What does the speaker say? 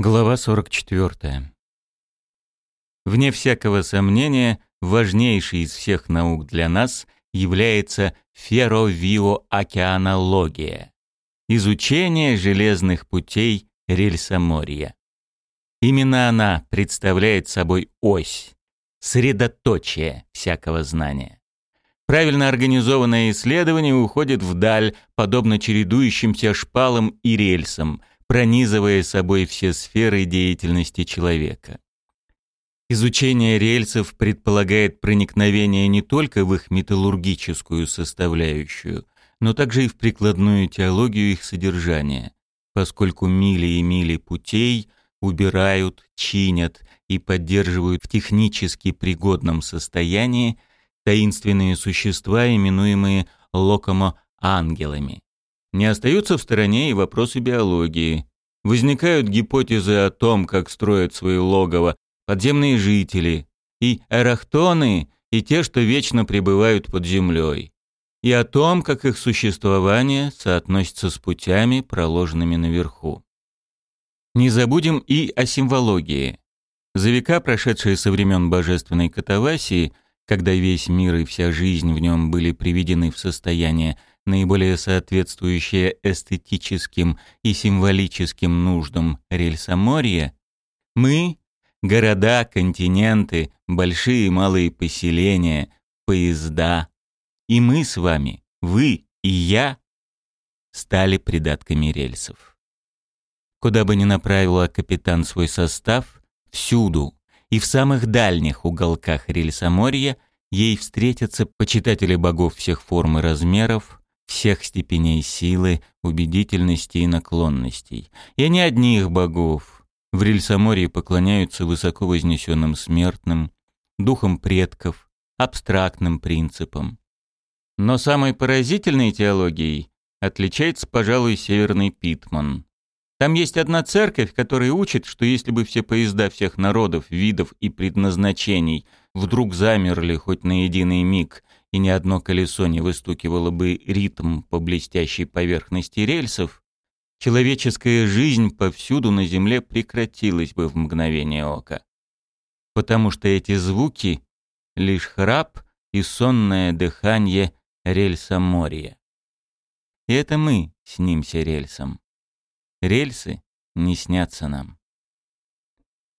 Глава 44. Вне всякого сомнения, важнейшей из всех наук для нас является ферровиоокеанология – изучение железных путей рельсоморья. Именно она представляет собой ось, средоточие всякого знания. Правильно организованное исследование уходит вдаль, подобно чередующимся шпалам и рельсам, пронизывая собой все сферы деятельности человека. Изучение рельсов предполагает проникновение не только в их металлургическую составляющую, но также и в прикладную теологию их содержания, поскольку мили и мили путей убирают, чинят и поддерживают в технически пригодном состоянии таинственные существа, именуемые локомо-ангелами. Не остаются в стороне и вопросы биологии. Возникают гипотезы о том, как строят свои логово подземные жители, и эрахтоны, и те, что вечно пребывают под землей, и о том, как их существование соотносится с путями, проложенными наверху. Не забудем и о символогии. За века, прошедшие со времен божественной катавасии, когда весь мир и вся жизнь в нем были приведены в состояние наиболее соответствующее эстетическим и символическим нуждам рельсоморья, мы, города, континенты, большие и малые поселения, поезда, и мы с вами, вы и я, стали придатками рельсов. Куда бы ни направила капитан свой состав, всюду и в самых дальних уголках рельсоморья ей встретятся почитатели богов всех форм и размеров, всех степеней силы, убедительности и наклонностей. И не одних богов. В Рельсоморье поклоняются высоко вознесенным смертным, духам предков, абстрактным принципам. Но самой поразительной теологией отличается, пожалуй, Северный Питман. Там есть одна церковь, которая учит, что если бы все поезда всех народов, видов и предназначений вдруг замерли хоть на единый миг и ни одно колесо не выстукивало бы ритм по блестящей поверхности рельсов, человеческая жизнь повсюду на земле прекратилась бы в мгновение ока. Потому что эти звуки — лишь храп и сонное дыхание рельса моря. И это мы снимся рельсом. Рельсы не снятся нам.